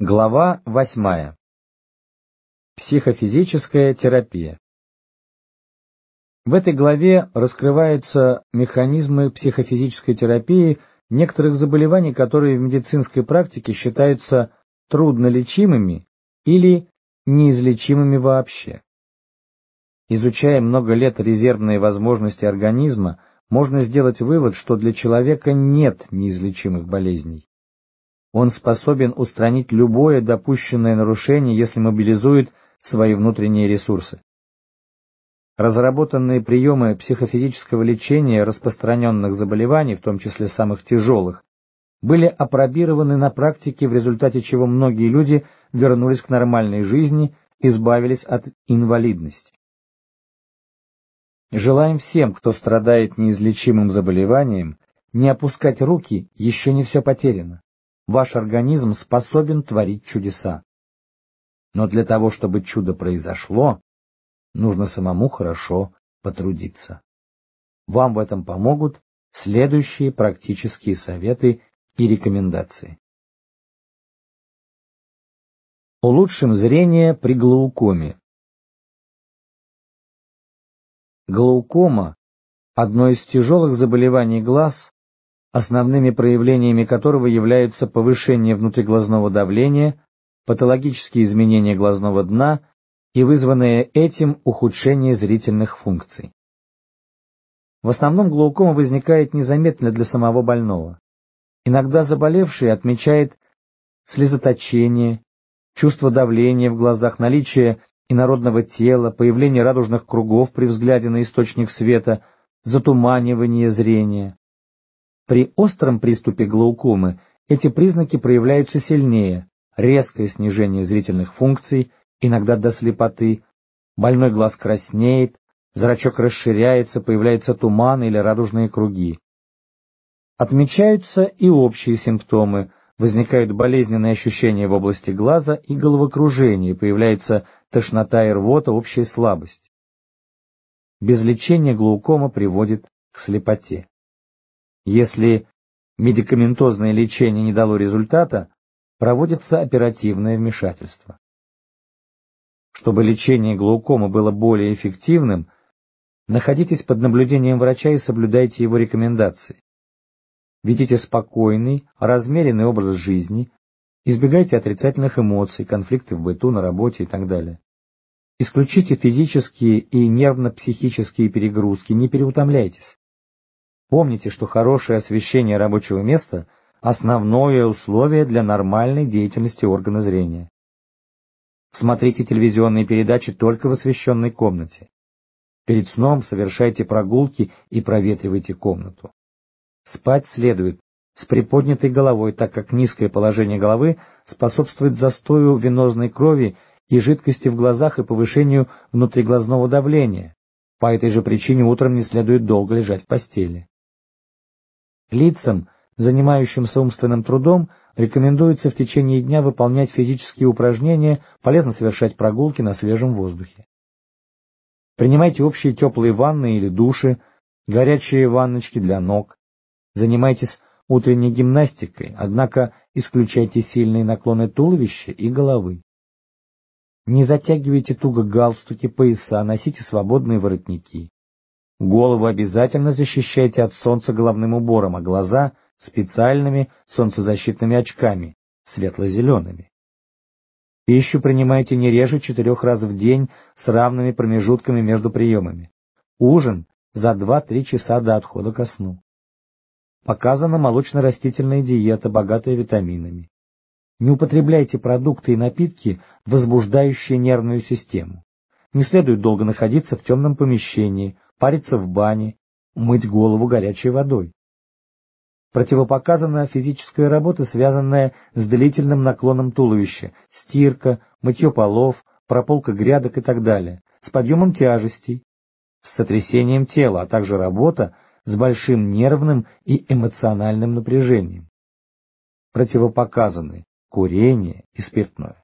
Глава восьмая. Психофизическая терапия. В этой главе раскрываются механизмы психофизической терапии некоторых заболеваний, которые в медицинской практике считаются труднолечимыми или неизлечимыми вообще. Изучая много лет резервные возможности организма, можно сделать вывод, что для человека нет неизлечимых болезней. Он способен устранить любое допущенное нарушение, если мобилизует свои внутренние ресурсы. Разработанные приемы психофизического лечения распространенных заболеваний, в том числе самых тяжелых, были опробированы на практике, в результате чего многие люди вернулись к нормальной жизни, избавились от инвалидности. Желаем всем, кто страдает неизлечимым заболеванием, не опускать руки, еще не все потеряно ваш организм способен творить чудеса. Но для того, чтобы чудо произошло, нужно самому хорошо потрудиться. Вам в этом помогут следующие практические советы и рекомендации. Улучшим зрение при глаукоме. Глаукома – одно из тяжелых заболеваний глаз, основными проявлениями которого являются повышение внутриглазного давления, патологические изменения глазного дна и вызванное этим ухудшение зрительных функций. В основном глаукома возникает незаметно для самого больного. Иногда заболевший отмечает слезоточение, чувство давления в глазах, наличие инородного тела, появление радужных кругов при взгляде на источник света, затуманивание зрения. При остром приступе глаукомы эти признаки проявляются сильнее, резкое снижение зрительных функций, иногда до слепоты, больной глаз краснеет, зрачок расширяется, появляются туманы или радужные круги. Отмечаются и общие симптомы, возникают болезненные ощущения в области глаза и головокружение, появляется тошнота и рвота, общая слабость. Без лечения глаукома приводит к слепоте. Если медикаментозное лечение не дало результата, проводится оперативное вмешательство. Чтобы лечение глаукомы было более эффективным, находитесь под наблюдением врача и соблюдайте его рекомендации. Ведите спокойный, размеренный образ жизни, избегайте отрицательных эмоций, конфликты в быту, на работе и так далее. Исключите физические и нервно-психические перегрузки, не переутомляйтесь. Помните, что хорошее освещение рабочего места – основное условие для нормальной деятельности органа зрения. Смотрите телевизионные передачи только в освещенной комнате. Перед сном совершайте прогулки и проветривайте комнату. Спать следует с приподнятой головой, так как низкое положение головы способствует застою венозной крови и жидкости в глазах и повышению внутриглазного давления. По этой же причине утром не следует долго лежать в постели. Лицам, занимающимся умственным трудом, рекомендуется в течение дня выполнять физические упражнения, полезно совершать прогулки на свежем воздухе. Принимайте общие теплые ванны или души, горячие ванночки для ног. Занимайтесь утренней гимнастикой, однако исключайте сильные наклоны туловища и головы. Не затягивайте туго галстуки, пояса, носите свободные воротники. Голову обязательно защищайте от солнца головным убором, а глаза — специальными солнцезащитными очками, светло-зелеными. Пищу принимайте не реже четырех раз в день с равными промежутками между приемами. Ужин за 2-3 часа до отхода ко сну. Показана молочно-растительная диета, богатая витаминами. Не употребляйте продукты и напитки, возбуждающие нервную систему. Не следует долго находиться в темном помещении, париться в бане, мыть голову горячей водой. Противопоказана физическая работа, связанная с длительным наклоном туловища, стирка, мытье полов, прополка грядок и так далее, с подъемом тяжестей, с сотрясением тела, а также работа с большим нервным и эмоциональным напряжением. Противопоказаны курение и спиртное.